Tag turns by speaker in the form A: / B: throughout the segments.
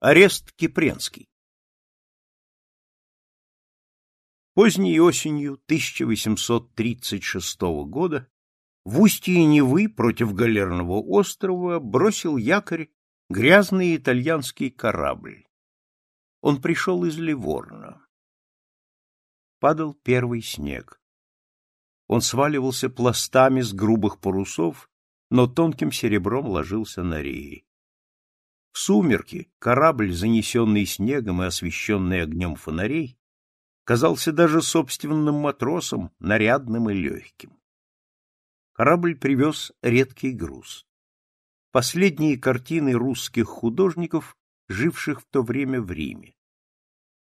A: Арест Кипренский. Поздней осенью 1836 года в устье Невы против Галерного острова бросил якорь грязный итальянский корабль. Он пришел из Ливорна. Падал первый снег. Он сваливался пластами с грубых парусов, но тонким серебром ложился на реи сумерки корабль, занесенный снегом и освещенный огнем фонарей, казался даже собственным матросом нарядным и легким. Корабль привез редкий груз. Последние картины русских художников, живших в то время в Риме.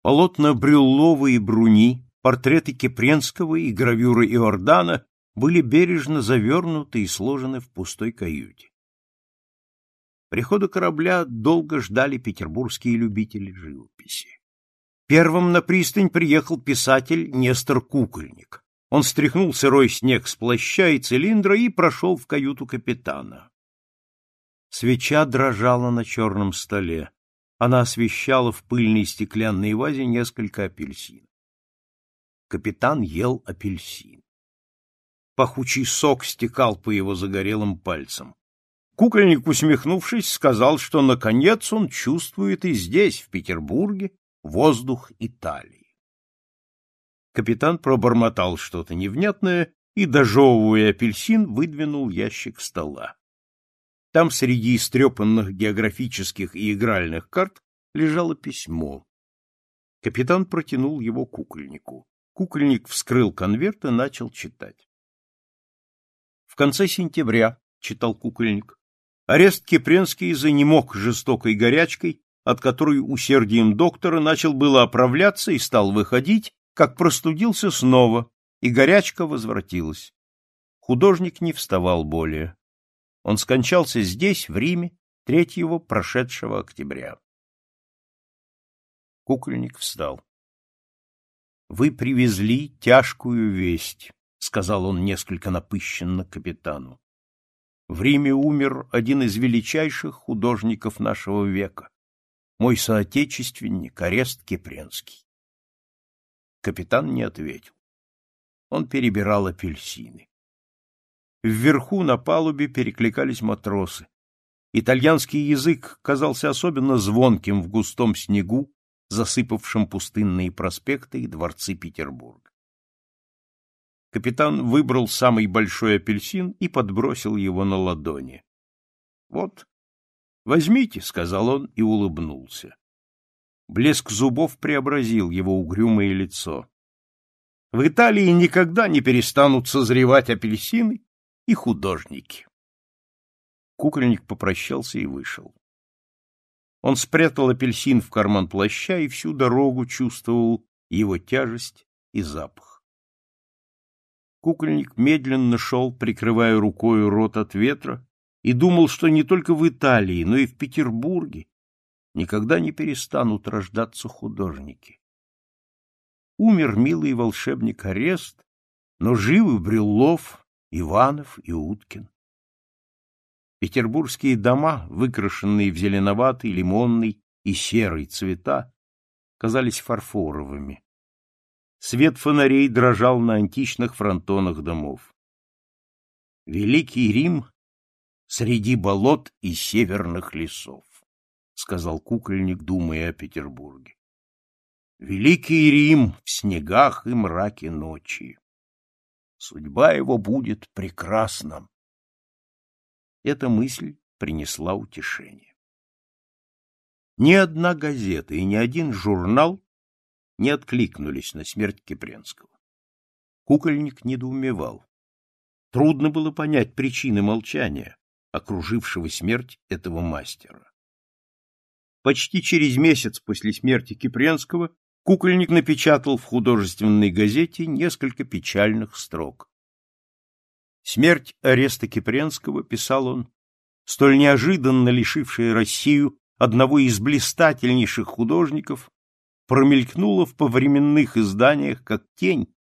A: Полотна Брюллова и Бруни, портреты Кипренского и гравюры Иордана были бережно завернуты и сложены в пустой каюте. Прихода корабля долго ждали петербургские любители живописи. Первым на пристань приехал писатель Нестор Кукольник. Он стряхнул сырой снег с плаща и цилиндра и прошел в каюту капитана. Свеча дрожала на черном столе. Она освещала в пыльной стеклянной вазе несколько апельсин. Капитан ел апельсин. Пахучий сок стекал по его загорелым пальцам. Кукольник, усмехнувшись, сказал, что, наконец, он чувствует и здесь, в Петербурге, воздух Италии. Капитан пробормотал что-то невнятное и, дожевывая апельсин, выдвинул ящик стола. Там среди истрепанных географических и игральных карт лежало письмо. Капитан протянул его кукольнику. Кукольник вскрыл конверт и начал читать. В конце сентября, — читал кукольник, Арест Кипренский из-за занемог жестокой горячкой, от которой усердием доктора начал было оправляться и стал выходить, как простудился снова, и горячка возвратилась. Художник не вставал более. Он скончался здесь, в Риме, 3 прошедшего октября. Кукольник встал. «Вы привезли тяжкую весть», — сказал он несколько напыщенно капитану. В Риме умер один из величайших художников нашего века, мой соотечественник Арест Кипренский. Капитан не ответил. Он перебирал апельсины. Вверху на палубе перекликались матросы. Итальянский язык казался особенно звонким в густом снегу, засыпавшем пустынные проспекты и дворцы Петербурга капитан выбрал самый большой апельсин и подбросил его на ладони. — Вот. — Возьмите, — сказал он и улыбнулся. Блеск зубов преобразил его угрюмое лицо. В Италии никогда не перестанут созревать апельсины и художники. Кукольник попрощался и вышел. Он спрятал апельсин в карман плаща и всю дорогу чувствовал его тяжесть и запах кукольник медленно шел, прикрывая рукой рот от ветра, и думал, что не только в Италии, но и в Петербурге никогда не перестанут рождаться художники. Умер милый волшебник Арест, но живы Брюллов, Иванов и Уткин. Петербургские дома, выкрашенные в зеленоватый, лимонный и серый цвета, казались фарфоровыми. Свет фонарей дрожал на античных фронтонах домов. «Великий Рим среди болот и северных лесов», — сказал кукольник, думая о Петербурге. «Великий Рим в снегах и мраке ночи. Судьба его будет прекрасна». Эта мысль принесла утешение. Ни одна газета и ни один журнал не откликнулись на смерть Кипренского. Кукольник недоумевал. Трудно было понять причины молчания, окружившего смерть этого мастера. Почти через месяц после смерти Кипренского Кукольник напечатал в художественной газете несколько печальных строк. Смерть ареста Кипренского, писал он, столь неожиданно лишившая Россию одного из блистательнейших художников, промелькнула в повременных изданиях, как тень,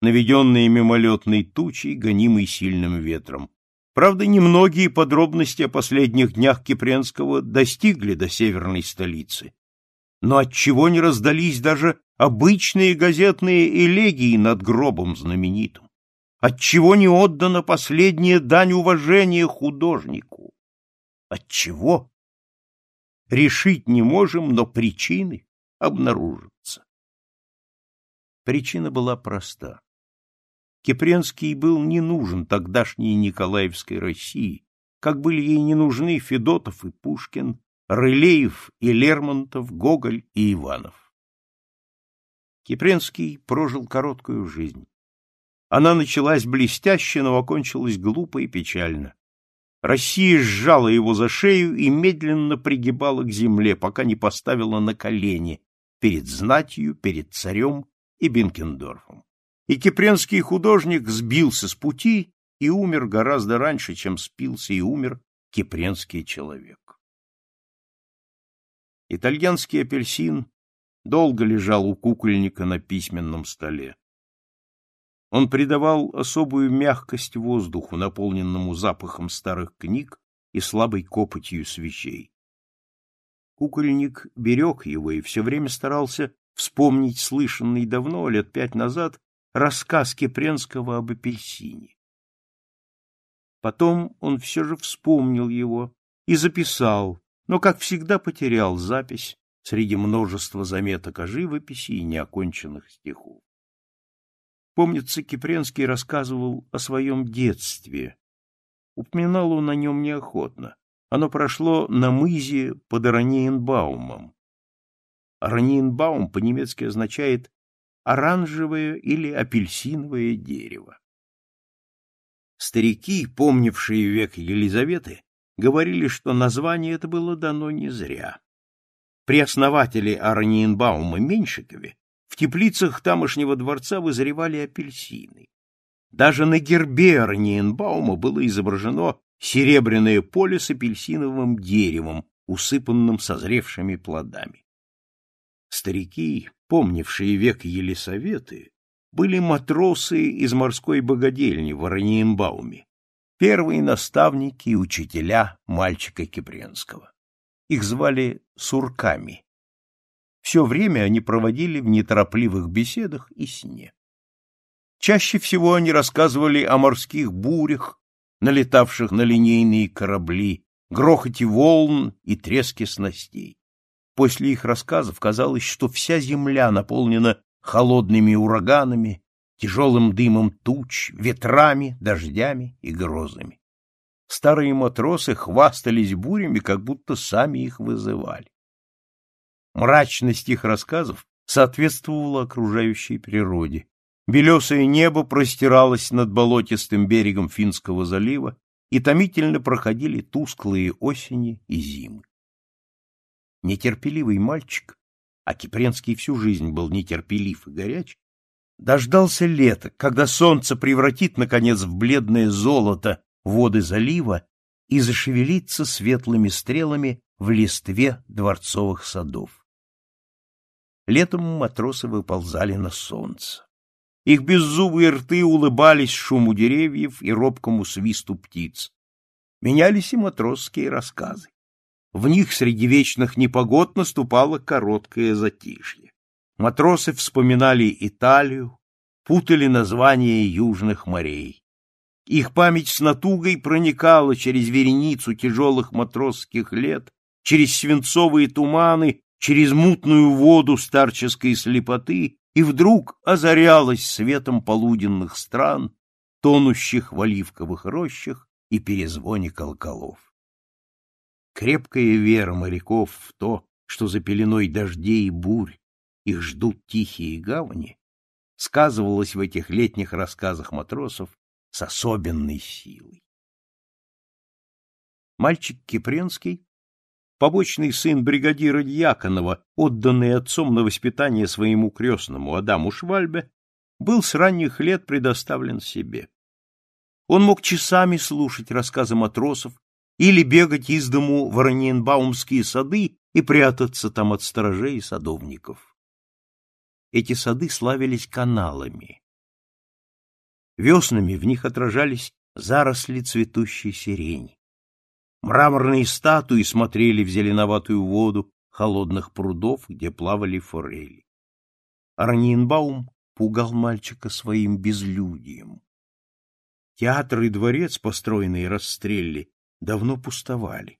A: наведенная мимолетной тучей, гонимой сильным ветром. Правда, немногие подробности о последних днях Кипренского достигли до северной столицы. Но отчего не раздались даже обычные газетные элегии над гробом знаменитым? Отчего не отдана последняя дань уважения художнику? Отчего? Решить не можем, но причины обнаружиться. Причина была проста. Кипренский был не нужен тогдашней Николаевской России, как были ей не нужны Федотов и Пушкин, Рылеев и Лермонтов, Гоголь и Иванов. Кипренский прожил короткую жизнь. Она началась блестяще, но окончилась глупо и печально. Россия сжала его за шею и медленно пригибала к земле, пока не поставила на колени, перед знатью, перед царем и Бенкендорфом. И кипренский художник сбился с пути и умер гораздо раньше, чем спился и умер кипренский человек. Итальянский апельсин долго лежал у кукольника на письменном столе. Он придавал особую мягкость воздуху, наполненному запахом старых книг и слабой копотью свечей. Кукольник берег его и все время старался вспомнить слышанный давно, лет пять назад, рассказ Кипренского об апельсине. Потом он все же вспомнил его и записал, но, как всегда, потерял запись среди множества заметок о живописи и неоконченных стихов. Помнится, Кипренский рассказывал о своем детстве. Упоминал он о нем неохотно, оно прошло на мызе под Ораниенбаумом. Ораниенбаум по-немецки означает «оранжевое» или «апельсиновое дерево». Старики, помнившие век Елизаветы, говорили, что название это было дано не зря. При основателе Арниенбаума Меньшикове в теплицах тамошнего дворца вызревали апельсины. Даже на гербе Арниенбаума было изображено серебряное поле с апельсиновым деревом, усыпанным созревшими плодами. Старики, помнившие век Елисаветы, были матросы из морской богадельни в Ораниенбауме, первые наставники и учителя мальчика Кипренского. Их звали сурками. Все время они проводили в неторопливых беседах и сне. Чаще всего они рассказывали о морских бурях налетавших на линейные корабли, грохоте волн и треске снастей. После их рассказов казалось, что вся земля наполнена холодными ураганами, тяжелым дымом туч, ветрами, дождями и грозами. Старые матросы хвастались бурями, как будто сами их вызывали. Мрачность их рассказов соответствовала окружающей природе. Белесое небо простиралось над болотистым берегом Финского залива, и томительно проходили тусклые осени и зимы. Нетерпеливый мальчик, а Кипренский всю жизнь был нетерпелив и горяч, дождался лета, когда солнце превратит, наконец, в бледное золото воды залива и зашевелится светлыми стрелами в листве дворцовых садов. Летом матросы выползали на солнце. Их беззубые рты улыбались шуму деревьев и робкому свисту птиц. Менялись и матросские рассказы. В них среди вечных непогод наступало короткое затишье. Матросы вспоминали Италию, путали названия южных морей. Их память с натугой проникала через вереницу тяжелых матросских лет, через свинцовые туманы, через мутную воду старческой слепоты и вдруг озарялась светом полуденных стран, тонущих в оливковых рощах и перезвоне колоколов. Крепкая вера моряков в то, что за пеленой дождей и бурь их ждут тихие гавани, сказывалась в этих летних рассказах матросов с особенной силой. Мальчик Кипренский побочный сын бригадира Дьяконова, отданный отцом на воспитание своему крестному Адаму Швальбе, был с ранних лет предоставлен себе. Он мог часами слушать рассказы матросов или бегать из дому в Раненбаумские сады и прятаться там от сторожей и садовников. Эти сады славились каналами. Веснами в них отражались заросли цветущей сирени. Мраморные статуи смотрели в зеленоватую воду холодных прудов, где плавали форели. Арнинбаум пугал мальчика своим безлюдием. Театр и дворец, построенные Расстрелли, давно пустовали.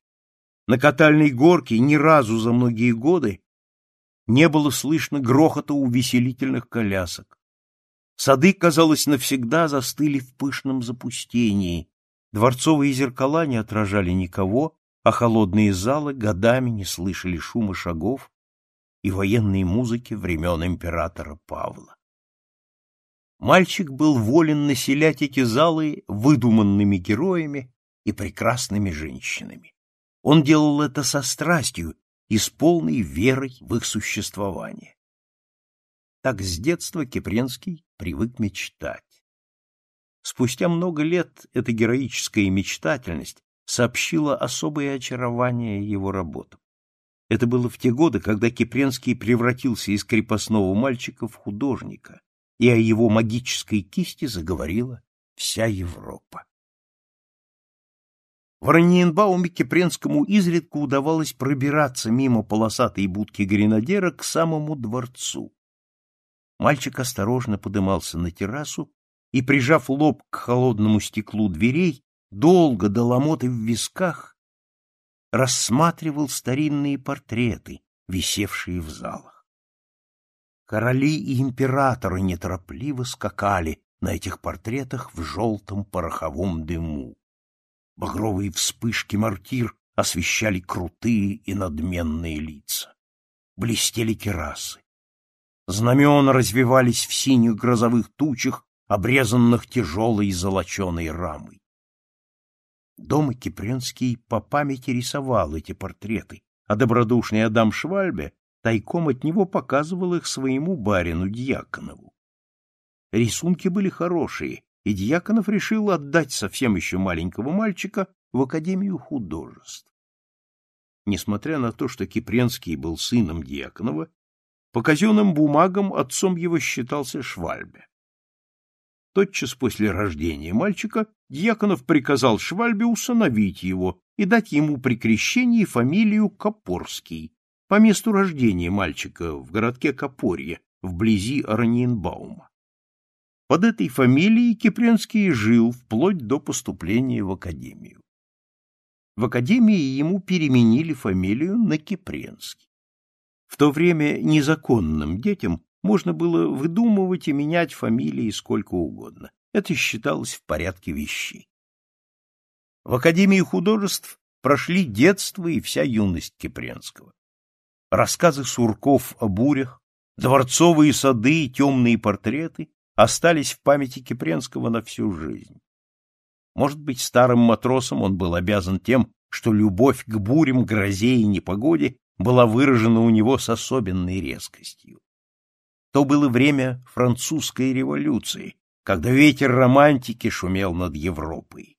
A: На катальной горке ни разу за многие годы не было слышно грохота увеселительных колясок. Сады, казалось, навсегда застыли в пышном запустении, Дворцовые зеркала не отражали никого, а холодные залы годами не слышали шума шагов и военной музыки времен императора Павла. Мальчик был волен населять эти залы выдуманными героями и прекрасными женщинами. Он делал это со страстью и с полной верой в их существование. Так с детства Кипренский привык мечтать. Спустя много лет эта героическая мечтательность сообщила особое очарование его работам. Это было в те годы, когда Кипренский превратился из крепостного мальчика в художника, и о его магической кисти заговорила вся Европа. В Раньенбауме Кипренскому изредка удавалось пробираться мимо полосатой будки гренадера к самому дворцу. Мальчик осторожно подымался на террасу и, прижав лоб к холодному стеклу дверей, долго до ломоты в висках рассматривал старинные портреты, висевшие в залах. Короли и императоры неторопливо скакали на этих портретах в желтом пороховом дыму. Багровые вспышки мортир освещали крутые и надменные лица. Блестели керасы. Знамена развивались в синих грозовых тучах обрезанных тяжелой золоченой рамой. Дома Кипренский по памяти рисовал эти портреты, а добродушный Адам Швальбе тайком от него показывал их своему барину Дьяконову. Рисунки были хорошие, и Дьяконов решил отдать совсем еще маленького мальчика в Академию художеств. Несмотря на то, что Кипренский был сыном Дьяконова, по казенным бумагам отцом его считался Швальбе. Тотчас после рождения мальчика Дьяконов приказал Швальбе усыновить его и дать ему при крещении фамилию Копорский по месту рождения мальчика в городке Копорье, вблизи Орниенбаума. Под этой фамилией Кипренский жил вплоть до поступления в академию. В академии ему переменили фамилию на Кипренский. В то время незаконным детям можно было выдумывать и менять фамилии сколько угодно. Это считалось в порядке вещей. В Академии художеств прошли детство и вся юность Кипренского. Рассказы Сурков о бурях, дворцовые сады и темные портреты остались в памяти Кипренского на всю жизнь. Может быть, старым матросом он был обязан тем, что любовь к бурям, грозе и непогоде была выражена у него с особенной резкостью. То было время французской революции, когда ветер романтики шумел над Европой.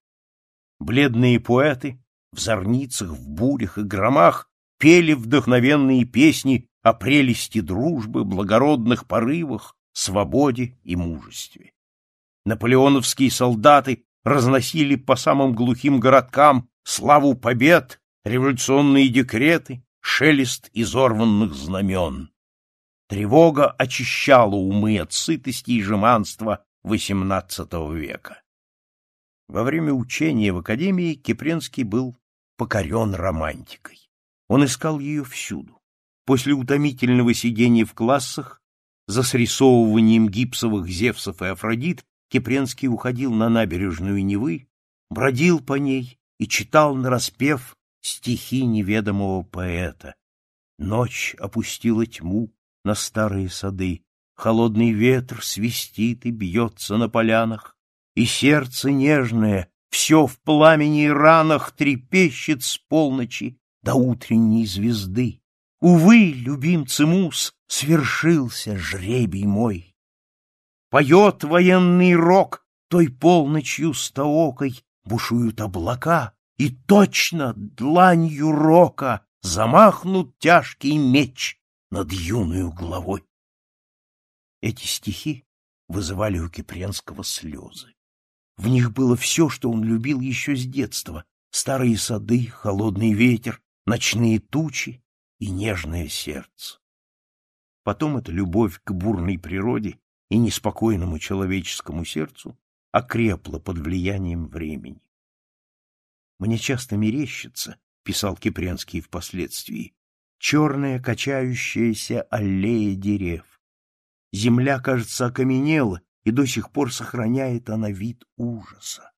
A: Бледные поэты в зорницах, в бурях и громах пели вдохновенные песни о прелести дружбы, благородных порывах, свободе и мужестве. Наполеоновские солдаты разносили по самым глухим городкам славу побед, революционные декреты, шелест изорванных знамен. Тревога очищала умы от сытости и жеманства XVIII века. Во время учения в академии Кипренский был покорен романтикой. Он искал ее всюду. После утомительного сидения в классах, за срисовыванием гипсовых Зевсов и Афродит, Кипренский уходил на набережную Невы, бродил по ней и читал нараспев стихи неведомого поэта. Ночь опустила тьму, на старые сады, холодный ветер свистит и бьется на полянах, и сердце нежное все в пламени и ранах трепещет с полночи до утренней звезды. Увы, любимцы мус, свершился жребий мой. Поет военный рок той полночью стоокой, бушуют облака, и точно дланью рока замахнут тяжкий меч над юную головой. Эти стихи вызывали у Кипренского слезы. В них было все, что он любил еще с детства — старые сады, холодный ветер, ночные тучи и нежное сердце. Потом эта любовь к бурной природе и неспокойному человеческому сердцу окрепла под влиянием времени. «Мне часто мерещится», — писал Кипренский впоследствии, черная качающаяся аллея дерев. Земля, кажется, окаменела, и до сих пор сохраняет она вид ужаса.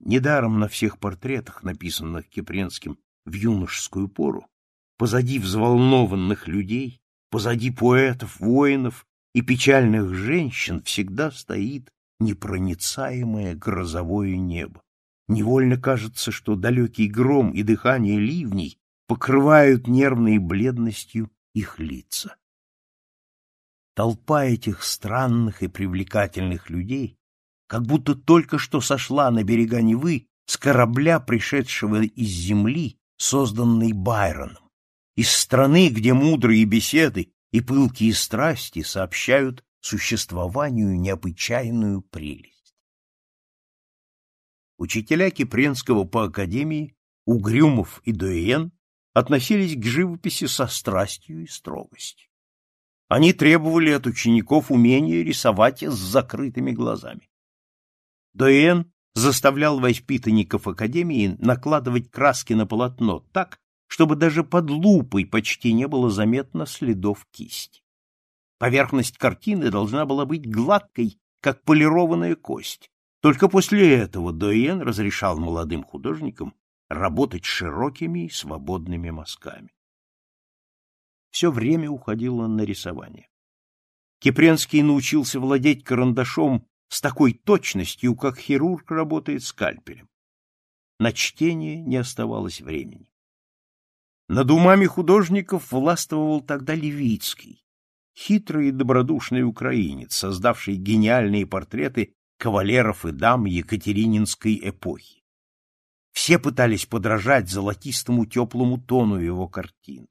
A: Недаром на всех портретах, написанных Кипренским в юношескую пору, позади взволнованных людей, позади поэтов, воинов и печальных женщин всегда стоит непроницаемое грозовое небо. Невольно кажется, что далекий гром и дыхание ливней покрывают нервной бледностью их лица. Толпа этих странных и привлекательных людей как будто только что сошла на берега Невы с корабля, пришедшего из земли, созданной Байроном, из страны, где мудрые беседы и пылкие страсти сообщают существованию необычайную прелесть. Учителя Кипренского по академии Угрюмов и Дуэн относились к живописи со страстью и строгостью. Они требовали от учеников умения рисовать с закрытыми глазами. Доен заставлял воспитанников академии накладывать краски на полотно так, чтобы даже под лупой почти не было заметно следов кисти. Поверхность картины должна была быть гладкой, как полированная кость. Только после этого Доен разрешал молодым художникам работать широкими и свободными мазками. Все время уходило на рисование. Кипренский научился владеть карандашом с такой точностью, как хирург работает скальпелем. На чтение не оставалось времени. Над умами художников властвовал тогда Левицкий, хитрый и добродушный украинец, создавший гениальные портреты кавалеров и дам Екатерининской эпохи. Все пытались подражать золотистому теплому тону его картин.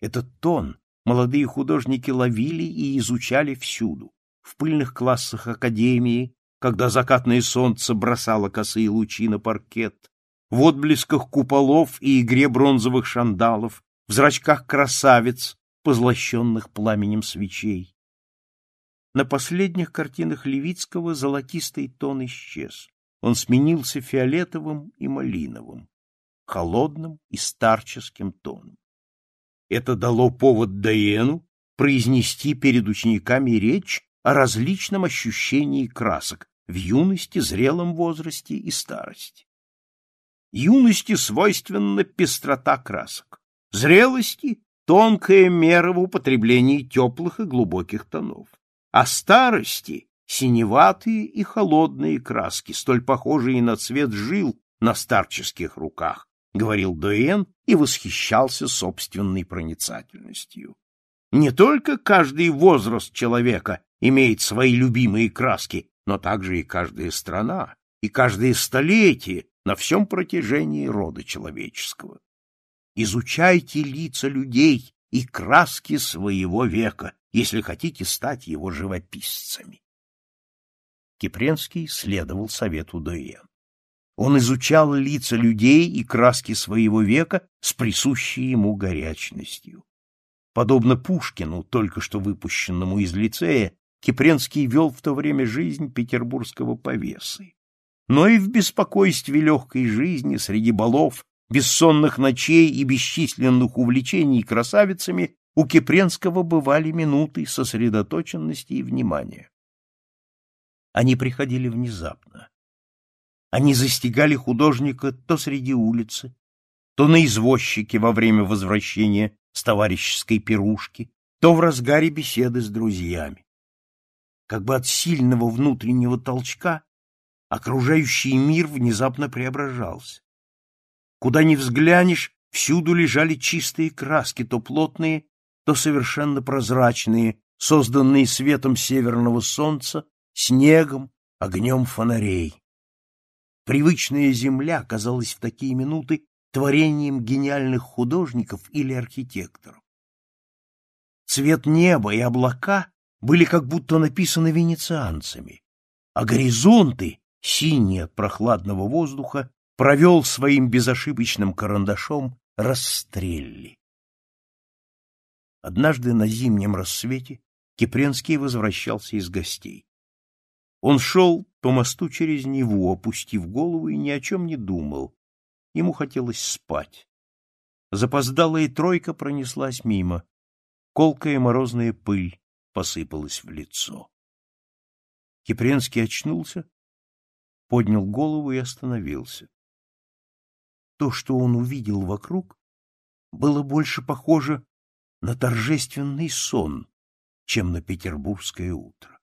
A: Этот тон молодые художники ловили и изучали всюду, в пыльных классах академии, когда закатное солнце бросало косые лучи на паркет, в отблесках куполов и игре бронзовых шандалов, в зрачках красавиц, позлощенных пламенем свечей. На последних картинах Левицкого золотистый тон исчез он сменился фиолетовым и малиновым, холодным и старческим тоном. Это дало повод Даену произнести перед учениками речь о различном ощущении красок в юности, зрелом возрасте и старости. Юности свойственна пестрота красок, зрелости — тонкая мера в употреблении теплых и глубоких тонов, а старости синеватые и холодные краски, столь похожие на цвет жил на старческих руках, говорил Дуэн и восхищался собственной проницательностью. Не только каждый возраст человека имеет свои любимые краски, но также и каждая страна, и каждое столетие на всем протяжении рода человеческого. Изучайте лица людей и краски своего века, если хотите стать его живописцами. Кипренский следовал совету Дуэ. Он изучал лица людей и краски своего века с присущей ему горячностью. Подобно Пушкину, только что выпущенному из лицея, Кипренский вел в то время жизнь петербургского повесы. Но и в беспокойстве легкой жизни среди балов, бессонных ночей и бесчисленных увлечений красавицами у Кипренского бывали минуты сосредоточенности и внимания. Они приходили внезапно. Они застигали художника то среди улицы, то на извозчике во время возвращения с товарищеской пирушки, то в разгаре беседы с друзьями. Как бы от сильного внутреннего толчка окружающий мир внезапно преображался. Куда ни взглянешь, всюду лежали чистые краски, то плотные, то совершенно прозрачные, созданные светом северного солнца снегом, огнем фонарей. Привычная земля казалась в такие минуты творением гениальных художников или архитекторов. Цвет неба и облака были как будто написаны венецианцами, а горизонты, синие от прохладного воздуха, провел своим безошибочным карандашом расстрелли. Однажды на зимнем рассвете Кипренский возвращался из гостей. Он шел по мосту через Неву, опустив голову и ни о чем не думал. Ему хотелось спать. Запоздалая тройка пронеслась мимо. Колкая морозная пыль посыпалась в лицо. Кипренский очнулся, поднял голову и остановился. То, что он увидел вокруг, было больше похоже на торжественный сон, чем на петербургское утро.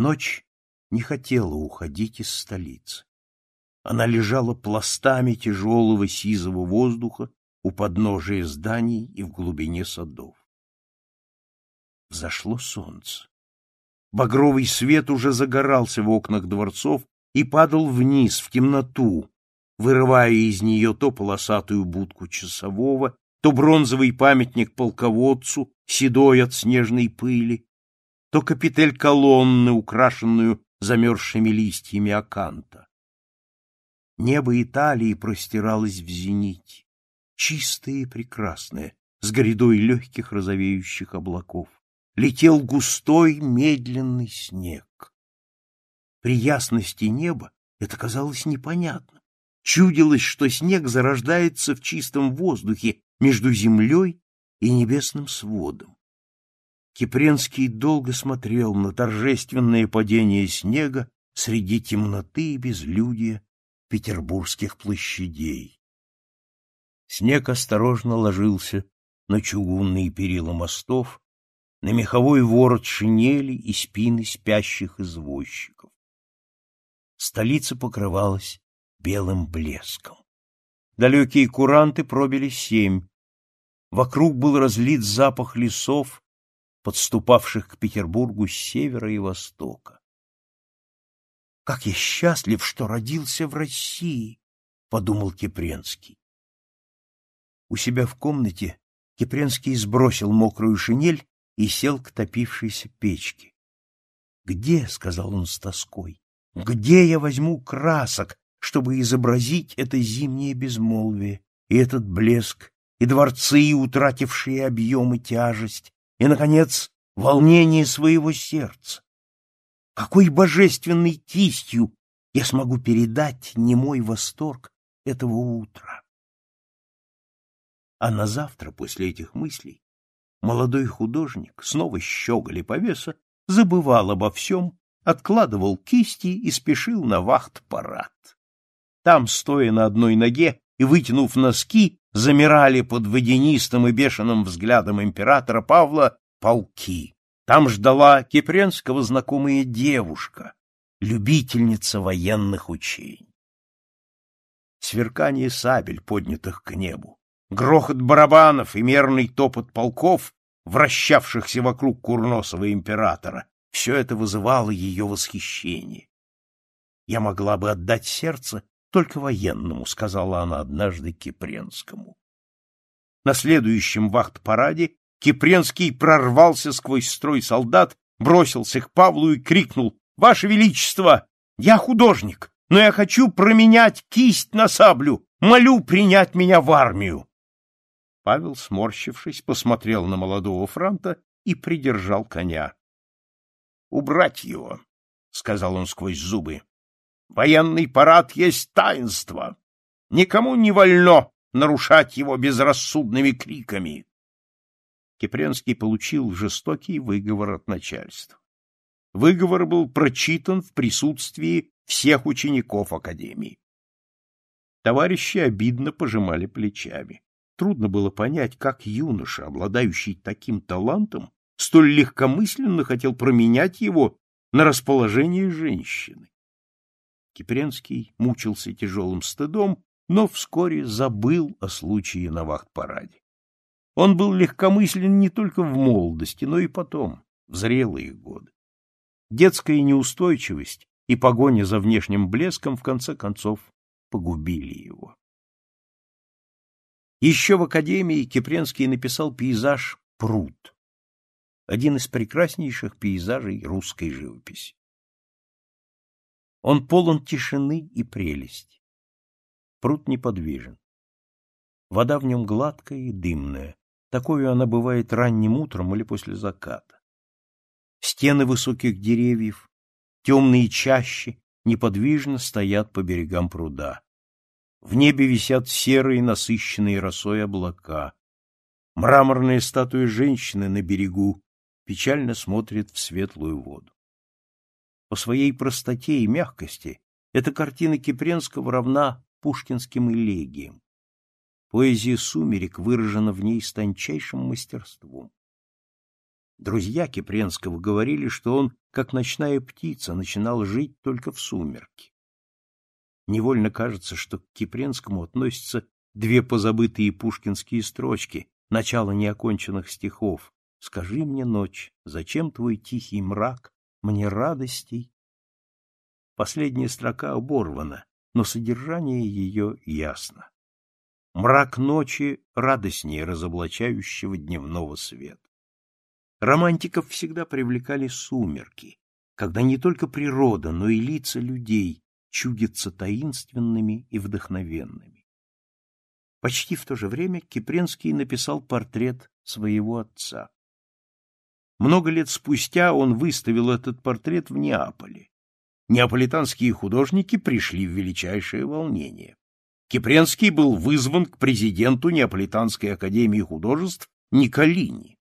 A: Ночь не хотела уходить из столицы. Она лежала пластами тяжелого сизого воздуха у подножия зданий и в глубине садов. Зашло солнце. Багровый свет уже загорался в окнах дворцов и падал вниз, в темноту, вырывая из нее то полосатую будку часового, то бронзовый памятник полководцу, седой от снежной пыли, то капитель колонны, украшенную замерзшими листьями аканта. Небо Италии простиралось в зените, чистое и прекрасное, с грядой легких розовеющих облаков. Летел густой, медленный снег. При ясности неба это казалось непонятным. Чудилось, что снег зарождается в чистом воздухе между землей и небесным сводом. Кипренский долго смотрел на торжественное падение снега среди темноты и безлюдия петербургских площадей. Снег осторожно ложился на чугунные перила мостов, на меховой ворот шинели и спины спящих извозчиков. Столица покрывалась белым блеском. Далекие куранты пробили семь. Вокруг был разлит запах лесов подступавших к Петербургу с севера и востока. «Как я счастлив, что родился в России!» — подумал Кипренский. У себя в комнате Кипренский сбросил мокрую шинель и сел к топившейся печке. «Где?» — сказал он с тоской. «Где я возьму красок, чтобы изобразить это зимнее безмолвие, и этот блеск, и дворцы, утратившие объем и тяжесть, и, наконец, волнение своего сердца. Какой божественной кистью я смогу передать немой восторг этого утра? А на завтра после этих мыслей молодой художник, снова щеголи повеса, забывал обо всем, откладывал кисти и спешил на вахт-парад. Там, стоя на одной ноге и вытянув носки, замирали под водянистым и бешеным взглядом императора Павла полки. Там ждала Кипренского знакомая девушка, любительница военных учений. Сверкание сабель, поднятых к небу, грохот барабанов и мерный топот полков, вращавшихся вокруг курносого императора, все это вызывало ее восхищение. Я могла бы отдать сердце, только военному, сказала она однажды Кипренскому. На следующем вахт-параде Кипренский прорвался сквозь строй солдат, бросился к Павлу и крикнул «Ваше Величество, я художник, но я хочу променять кисть на саблю, молю принять меня в армию!» Павел, сморщившись, посмотрел на молодого франта и придержал коня. — Убрать его, — сказал он сквозь зубы военный парад есть таинство. Никому не вольно нарушать его безрассудными криками. Кипренский получил жестокий выговор от начальства. Выговор был прочитан в присутствии всех учеников Академии. Товарищи обидно пожимали плечами. Трудно было понять, как юноша, обладающий таким талантом, столь легкомысленно хотел променять его на расположение женщины. Кипренский мучился тяжелым стыдом, но вскоре забыл о случае на вахт-параде. Он был легкомыслен не только в молодости, но и потом, в зрелые годы. Детская неустойчивость и погоня за внешним блеском в конце концов погубили его. Еще в академии Кипренский написал пейзаж «Пруд», один из прекраснейших пейзажей русской живописи. Он полон тишины и прелести. Пруд неподвижен. Вода в нем гладкая и дымная. Такую она бывает ранним утром или после заката. Стены высоких деревьев, темные чащи, неподвижно стоят по берегам пруда. В небе висят серые, насыщенные росой облака. Мраморная статуя женщины на берегу печально смотрит в светлую воду. По своей простоте и мягкости эта картина Кипренского равна пушкинским элегиям. Поэзия «Сумерек» выражена в ней с тончайшим мастерством. Друзья Кипренского говорили, что он, как ночная птица, начинал жить только в сумерки. Невольно кажется, что к Кипренскому относятся две позабытые пушкинские строчки, начало неоконченных стихов «Скажи мне, ночь, зачем твой тихий мрак мне радостей. Последняя строка оборвана, но содержание ее ясно. Мрак ночи радостнее разоблачающего дневного света. Романтиков всегда привлекали сумерки, когда не только природа, но и лица людей чудятся таинственными и вдохновенными. Почти в то же время Кипренский написал портрет своего отца. Много лет спустя он выставил этот портрет в Неаполе. Неаполитанские художники пришли в величайшее волнение. Кипренский был вызван к президенту Неаполитанской академии художеств Николини.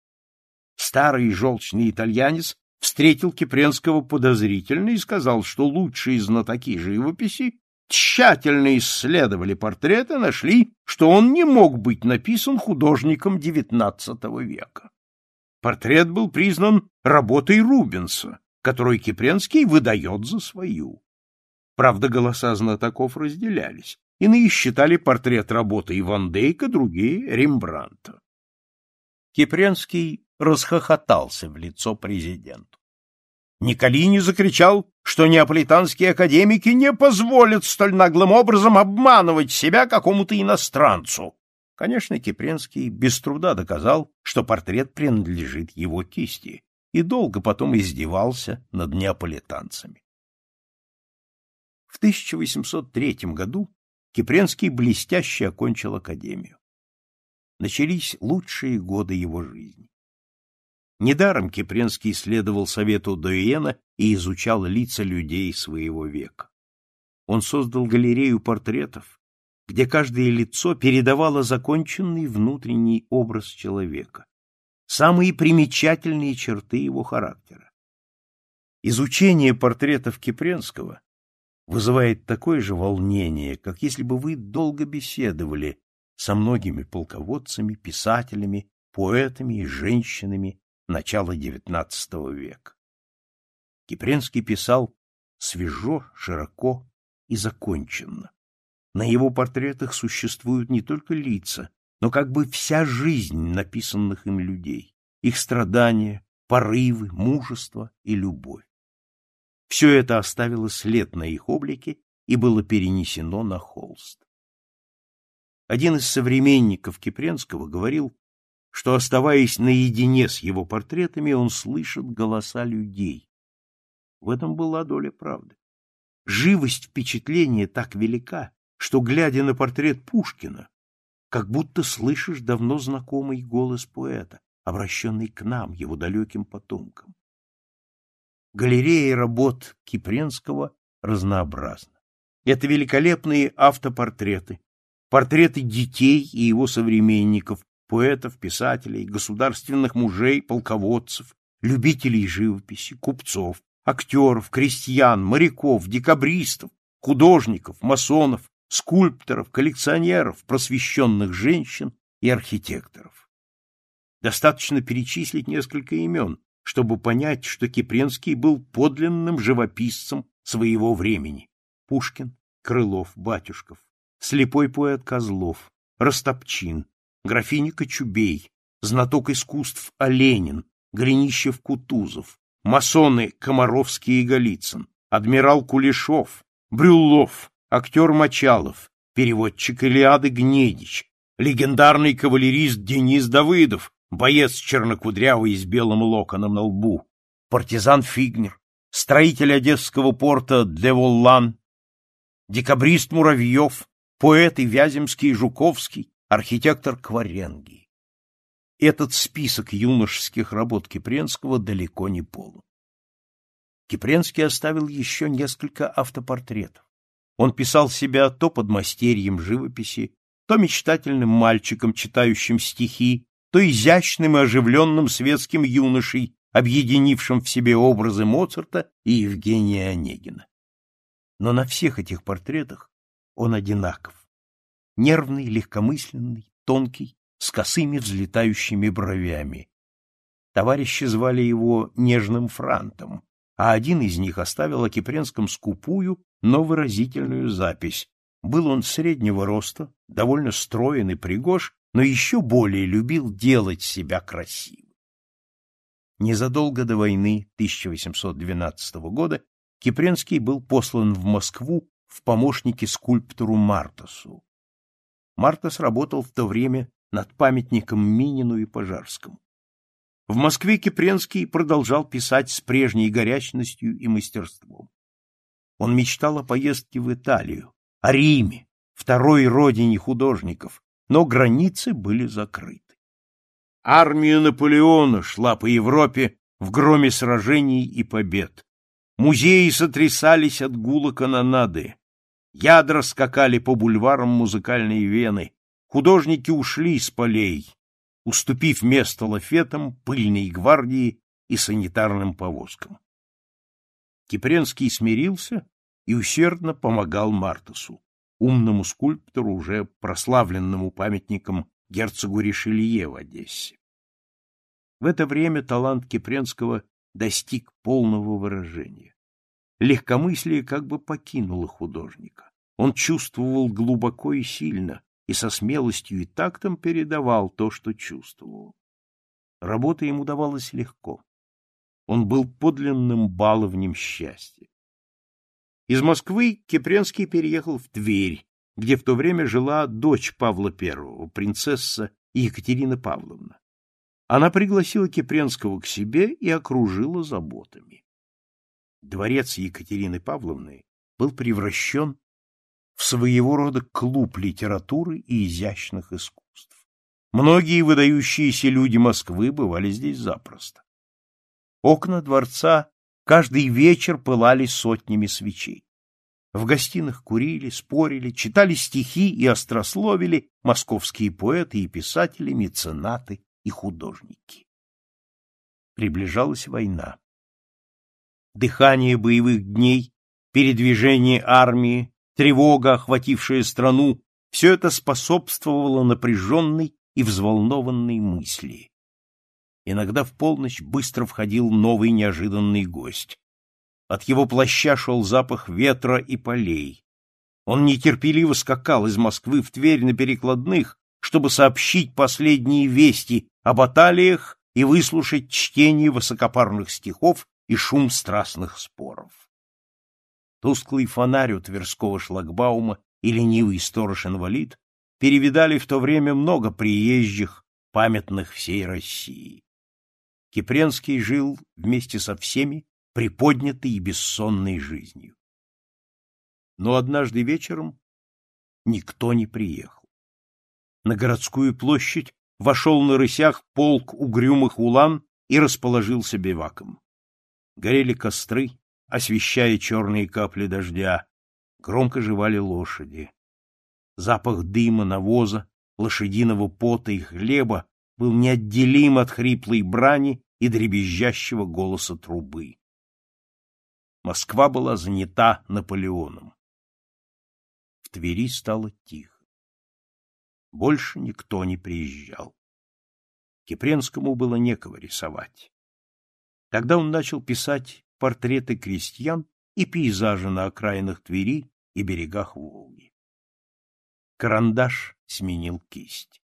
A: Старый желчный итальянец встретил Кипренского подозрительно и сказал, что лучшие знатоки живописи тщательно исследовали портрет и нашли, что он не мог быть написан художником XIX века. Портрет был признан работой Рубенса, которую Кипренский выдает за свою. Правда, голоса знатоков разделялись. Иные считали портрет работы Иван Дейка, другие — Рембрандта. Кипренский расхохотался в лицо президенту. Николини закричал, что неаполитанские академики не позволят столь наглым образом обманывать себя какому-то иностранцу, Конечно, Кипренский без труда доказал, что портрет принадлежит его кисти, и долго потом издевался над неаполитанцами. В 1803 году Кипренский блестяще окончил академию. Начались лучшие годы его жизни. Недаром Кипренский следовал совету Дуэна и изучал лица людей своего века. Он создал галерею портретов, где каждое лицо передавало законченный внутренний образ человека, самые примечательные черты его характера. Изучение портретов Кипренского вызывает такое же волнение, как если бы вы долго беседовали со многими полководцами, писателями, поэтами и женщинами начала XIX века. Кипренский писал свежо, широко и законченно. На его портретах существуют не только лица, но как бы вся жизнь написанных им людей, их страдания, порывы, мужество и любовь. Все это оставило след на их облике и было перенесено на холст. Один из современников Кипренского говорил, что, оставаясь наедине с его портретами, он слышит голоса людей. В этом была доля правды. Живость впечатления так велика, что, глядя на портрет Пушкина, как будто слышишь давно знакомый голос поэта, обращенный к нам, его далеким потомкам. Галерея работ Кипренского разнообразна. Это великолепные автопортреты, портреты детей и его современников, поэтов, писателей, государственных мужей, полководцев, любителей живописи, купцов, актеров, крестьян, моряков, декабристов, художников, масонов, скульпторов, коллекционеров, просвещенных женщин и архитекторов. Достаточно перечислить несколько имен, чтобы понять, что Кипренский был подлинным живописцем своего времени. Пушкин, Крылов, Батюшков, слепой поэт Козлов, Растопчин, графиня Кочубей, знаток искусств Оленин, Гринищев Кутузов, масоны Комаровский и Голицын, адмирал Кулешов, Брюллов, актер Мочалов, переводчик Илиады Гнедич, легендарный кавалерист Денис Давыдов, боец чернокудрявый с белым локоном на лбу, партизан Фигнер, строитель одесского порта Деволлан, декабрист Муравьев, поэт и Вяземский и Жуковский, архитектор Кваренги. Этот список юношеских работ Кипренского далеко не полон. Кипренский оставил еще несколько автопортретов. Он писал себя то под мастерьем живописи, то мечтательным мальчиком, читающим стихи, то изящным и оживленным светским юношей, объединившим в себе образы Моцарта и Евгения Онегина. Но на всех этих портретах он одинаков. Нервный, легкомысленный, тонкий, с косыми взлетающими бровями. Товарищи звали его нежным франтом, а один из них оставил о Кипренском скупую но выразительную запись. Был он среднего роста, довольно строен и пригож, но еще более любил делать себя красивым. Незадолго до войны 1812 года Кипренский был послан в Москву в помощники скульптору Мартасу. Мартас работал в то время над памятником Минину и Пожарскому. В Москве Кипренский продолжал писать с прежней горячностью и мастерством. Он мечтал о поездке в Италию, о Риме, второй родине художников, но границы были закрыты. Армия Наполеона шла по Европе в громе сражений и побед. Музеи сотрясались от гула канонады. Ядра скакали по бульварам музыкальной Вены. Художники ушли с полей, уступив место лафетам, пыльной гвардии и санитарным повозкам. Кипренский смирился и усердно помогал Мартусу, умному скульптору, уже прославленному памятником герцогу Ришелье в Одессе. В это время талант Кипренского достиг полного выражения. Легкомыслие как бы покинуло художника. Он чувствовал глубоко и сильно, и со смелостью и тактом передавал то, что чувствовал. Работа ему давалась легко. Он был подлинным баловнем счастья. Из Москвы Кипренский переехал в Тверь, где в то время жила дочь Павла I, принцесса Екатерина Павловна. Она пригласила Кипренского к себе и окружила заботами. Дворец Екатерины Павловны был превращен в своего рода клуб литературы и изящных искусств. Многие выдающиеся люди Москвы бывали здесь запросто. Окна дворца каждый вечер пылали сотнями свечей. В гостинах курили, спорили, читали стихи и острословили московские поэты и писатели, меценаты и художники. Приближалась война. Дыхание боевых дней, передвижение армии, тревога, охватившая страну, все это способствовало напряженной и взволнованной мысли. Иногда в полночь быстро входил новый неожиданный гость. От его плаща шел запах ветра и полей. Он нетерпеливо скакал из Москвы в Тверь на перекладных, чтобы сообщить последние вести об баталиях и выслушать чтение высокопарных стихов и шум страстных споров. Тусклый фонарь у Тверского шлагбаума и ленивый сторож-инвалид перевидали в то время много приезжих, памятных всей России. Кипренский жил вместе со всеми приподнятой и бессонной жизнью. Но однажды вечером никто не приехал. На городскую площадь вошел на рысях полк угрюмых улан и расположился биваком. Горели костры, освещая черные капли дождя, громко жевали лошади. Запах дыма, навоза, лошадиного пота и хлеба был неотделим от хриплой брани и дребезжащего голоса трубы. Москва была занята Наполеоном. В Твери стало тихо. Больше никто не приезжал. Кипренскому было некого рисовать. Тогда он начал писать портреты крестьян и пейзажи на окраинах Твери и берегах Волги. Карандаш сменил кисть.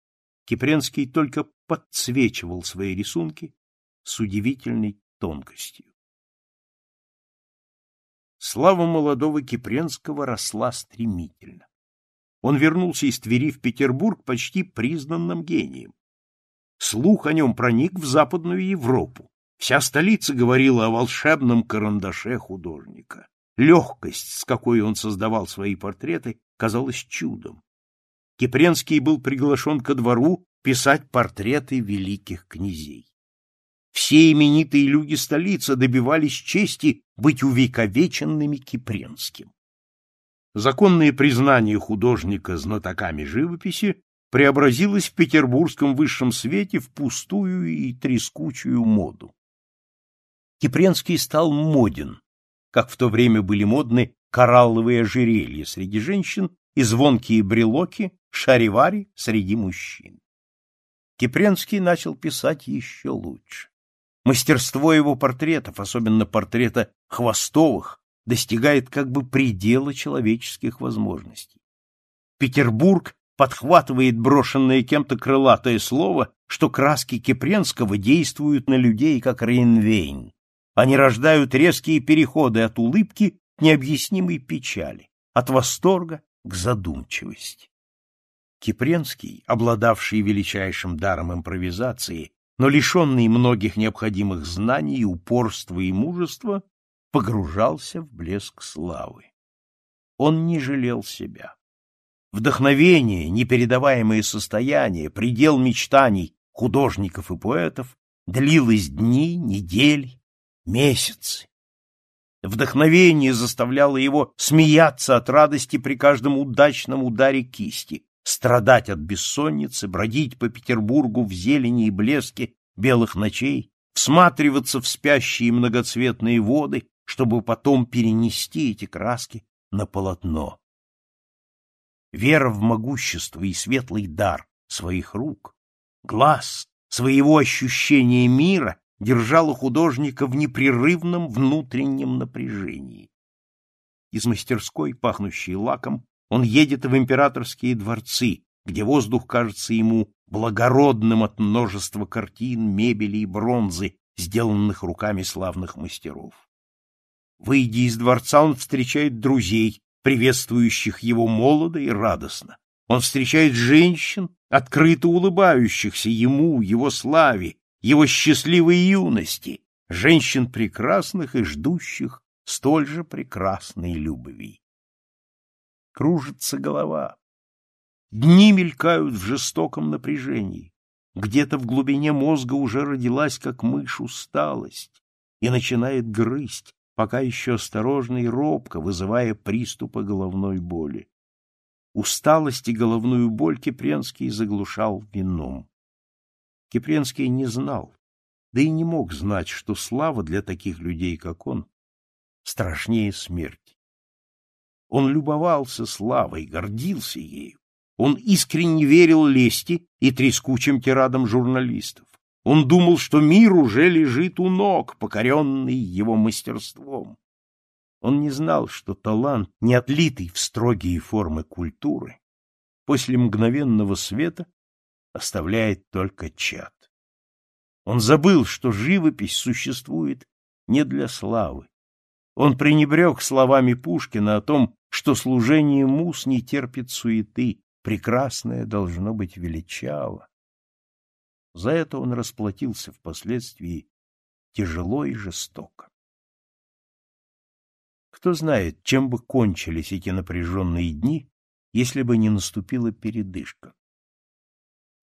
A: Кипренский только подсвечивал свои рисунки с удивительной тонкостью. Слава молодого Кипренского росла стремительно. Он вернулся из Твери в Петербург почти признанным гением. Слух о нем проник в Западную Европу. Вся столица говорила о волшебном карандаше художника. Легкость, с какой он создавал свои портреты, казалась чудом. Кипренский был приглашен ко двору писать портреты великих князей. Все именитые люди столицы добивались чести быть увековеченными Кипренским. Законное признание художника знатоками живописи преобразилось в петербургском высшем свете в пустую и трескучую моду. Кипренский стал моден, как в то время были модны коралловые ожерелья среди женщин и звонкие брелоки, шаривари среди мужчин. Кипренский начал писать еще лучше. Мастерство его портретов, особенно портрета Хвостовых, достигает как бы предела человеческих возможностей. Петербург подхватывает брошенное кем-то крылатое слово, что краски Кипренского действуют на людей как Рейнвейн. Они рождают резкие переходы от улыбки к необъяснимой печали, от восторга к задумчивости. Кипренский, обладавший величайшим даром импровизации, но лишенный многих необходимых знаний, упорства и мужества, погружался в блеск славы. Он не жалел себя. Вдохновение, непередаваемое состояние, предел мечтаний художников и поэтов длилось дни, недели, месяцы. Вдохновение заставляло его смеяться от радости при каждом удачном ударе кисти, страдать от бессонницы, бродить по Петербургу в зелени и блеске белых ночей, всматриваться в спящие многоцветные воды, чтобы потом перенести эти краски на полотно. Вера в могущество и светлый дар своих рук, глаз, своего ощущения мира держала художника в непрерывном внутреннем напряжении. Из мастерской, пахнущей лаком, он едет в императорские дворцы, где воздух кажется ему благородным от множества картин, мебели и бронзы, сделанных руками славных мастеров. Выйдя из дворца, он встречает друзей, приветствующих его молодо и радостно. Он встречает женщин, открыто улыбающихся ему, его славе, его счастливой юности, женщин прекрасных и ждущих столь же прекрасной любви. Кружится голова. Дни мелькают в жестоком напряжении. Где-то в глубине мозга уже родилась, как мышь, усталость и начинает грызть, пока еще осторожно и робко, вызывая приступы головной боли. Усталость и головную боль Кипренский заглушал вином. Кипренский не знал, да и не мог знать, что слава для таких людей, как он, страшнее смерти. Он любовался славой, гордился ею. Он искренне верил лести и трескучим тирадам журналистов. Он думал, что мир уже лежит у ног, покоренный его мастерством. Он не знал, что талант, не отлитый в строгие формы культуры, после мгновенного света оставляет только чад. Он забыл, что живопись существует не для славы. Он пренебрег словами Пушкина о том, что служение мус не терпит суеты, прекрасное должно быть величаво. За это он расплатился впоследствии тяжело и жестоко. Кто знает, чем бы кончились эти напряженные дни, если бы не наступила передышка.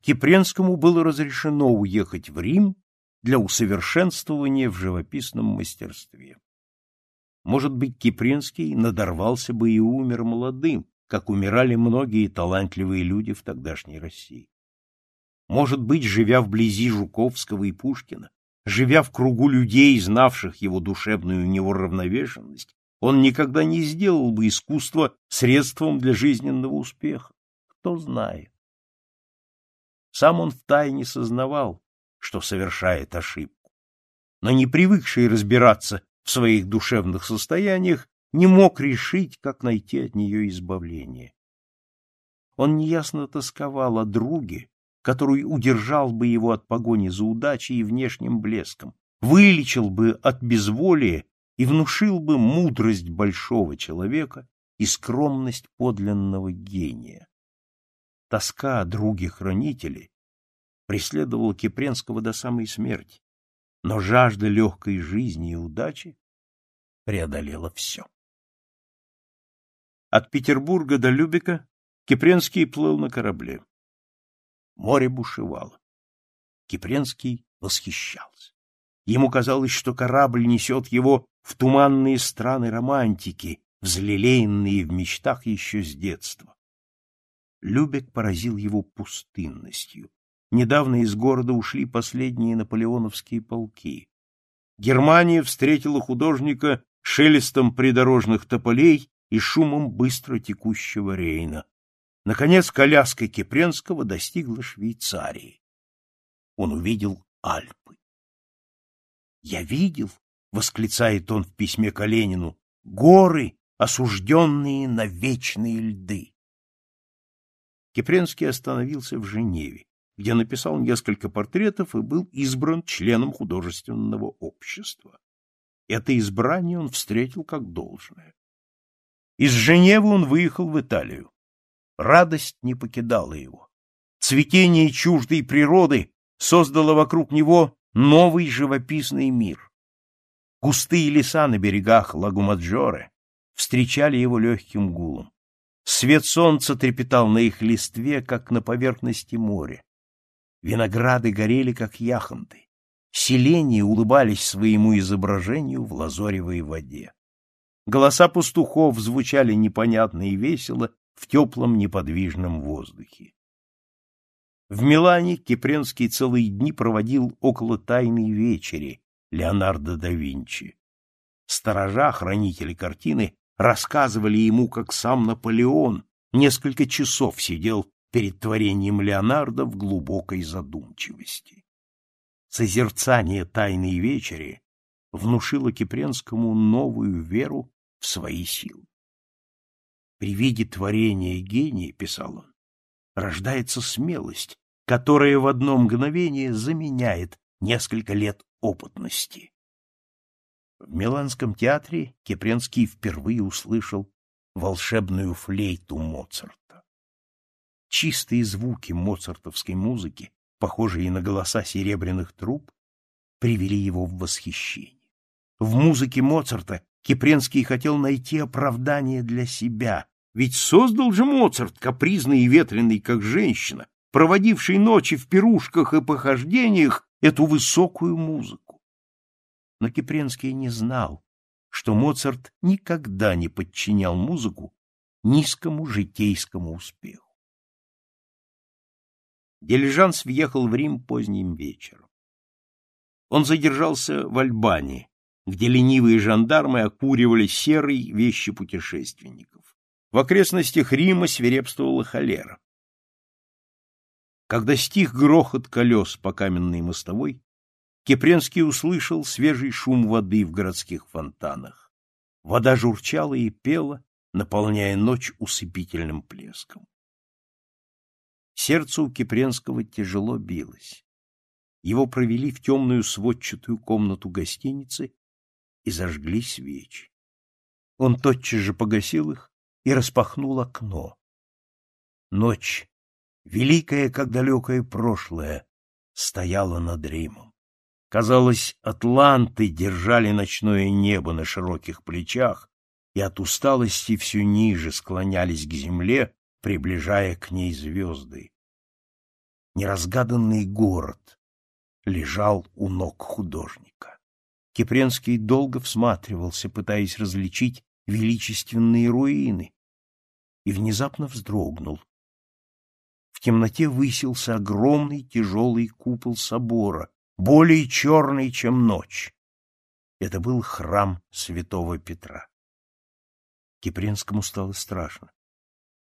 A: Кипренскому было разрешено уехать в Рим для усовершенствования в живописном мастерстве. Может быть, Кипренский надорвался бы и умер молодым, как умирали многие талантливые люди в тогдашней России. Может быть, живя вблизи Жуковского и Пушкина, живя в кругу людей, знавших его душевную неуравновешенность, он никогда не сделал бы искусство средством для жизненного успеха. Кто знает. Сам он втайне сознавал, что совершает ошибку. Но не привыкший разбираться в своих душевных состояниях, не мог решить, как найти от нее избавление. Он неясно тосковал о друге, который удержал бы его от погони за удачей и внешним блеском, вылечил бы от безволия и внушил бы мудрость большого человека и скромность подлинного гения тоска о друге-хранителе преследовала Кипренского до самой смерти, но жажда легкой жизни и удачи преодолела все. От Петербурга до Любика Кипренский плыл на корабле. Море бушевало. Кипренский восхищался. Ему казалось, что корабль несет его в туманные страны романтики, взлелеенные в мечтах еще с детства. Любек поразил его пустынностью. Недавно из города ушли последние наполеоновские полки. Германия встретила художника шелестом придорожных тополей и шумом быстро текущего рейна. Наконец коляска Кипренского достигла Швейцарии. Он увидел Альпы. «Я видел», — восклицает он в письме к — «горы, осужденные на вечные льды». Кипренский остановился в Женеве, где написал несколько портретов и был избран членом художественного общества. Это избрание он встретил как должное. Из Женевы он выехал в Италию. Радость не покидала его. Цветение чуждой природы создало вокруг него новый живописный мир. Густые леса на берегах Лагумаджоре встречали его легким гулом. Свет солнца трепетал на их листве, как на поверхности моря. Винограды горели, как яхонты. Селения улыбались своему изображению в лазоревой воде. Голоса пастухов звучали непонятно и весело в теплом неподвижном воздухе. В Милане Кипренский целые дни проводил около тайной вечери Леонардо да Винчи. Сторожа, хранители картины, рассказывали ему, как сам Наполеон несколько часов сидел перед творением Леонардо в глубокой задумчивости. Созерцание «Тайной вечери» внушило Кипренскому новую веру в свои силы. «При виде творения гения, — писал он, — рождается смелость, которая в одно мгновение заменяет несколько лет опытности. В Миланском театре Кипренский впервые услышал волшебную флейту Моцарта. Чистые звуки моцартовской музыки, похожие на голоса серебряных труб, привели его в восхищение. В музыке Моцарта Кипренский хотел найти оправдание для себя, ведь создал же Моцарт, капризный и ветреный, как женщина, проводивший ночи в пирушках и похождениях, эту высокую музыку но Кипренский не знал, что Моцарт никогда не подчинял музыку низкому житейскому успеху. Дилижанс въехал в Рим поздним вечером. Он задержался в Альбании, где ленивые жандармы окуривали серой вещи путешественников. В окрестностях Рима свирепствовала холера. Когда стих грохот колес по каменной мостовой, Кипренский услышал свежий шум воды в городских фонтанах. Вода журчала и пела, наполняя ночь усыпительным плеском. Сердце у Кипренского тяжело билось. Его провели в темную сводчатую комнату гостиницы и зажгли свечи. Он тотчас же погасил их и распахнул окно. Ночь, великая, как далекое прошлое, стояла над Римом. Казалось, атланты держали ночное небо на широких плечах и от усталости все ниже склонялись к земле, приближая к ней звезды. Неразгаданный город лежал у ног художника. Кипренский долго всматривался, пытаясь различить величественные руины, и внезапно вздрогнул. В темноте высился огромный тяжелый купол собора, более черный, чем ночь. Это был храм святого Петра. Кипренскому стало страшно.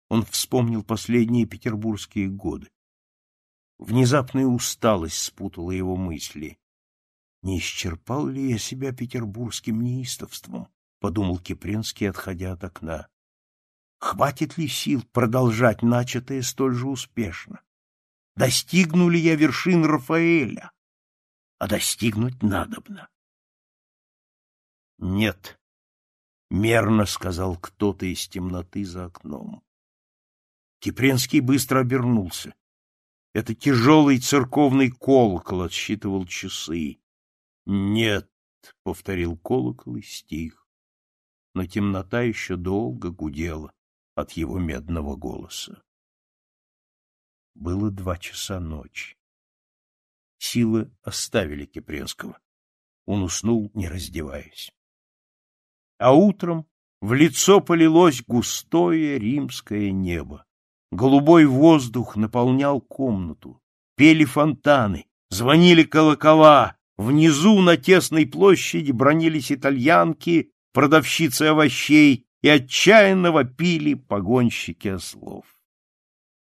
A: Он вспомнил последние петербургские годы. Внезапная усталость спутала его мысли. «Не исчерпал ли я себя петербургским неистовством?» — подумал Кипренский, отходя от окна. «Хватит ли сил продолжать начатое столь же успешно? Достигну ли я вершин Рафаэля? а достигнуть надобно. — Нет, — мерно сказал кто-то из темноты за окном. Кипренский быстро обернулся. Это тяжелый церковный колокол отсчитывал часы. — Нет, — повторил колокол и стих. Но темнота еще долго гудела от его медного голоса. Было два часа ночи. Силы оставили Кипренского. Он уснул, не раздеваясь. А утром в лицо полилось густое римское небо. Голубой воздух наполнял комнату. Пели фонтаны, звонили колокола. Внизу на тесной площади бронились итальянки, продавщицы овощей и отчаянно вопили погонщики ослов.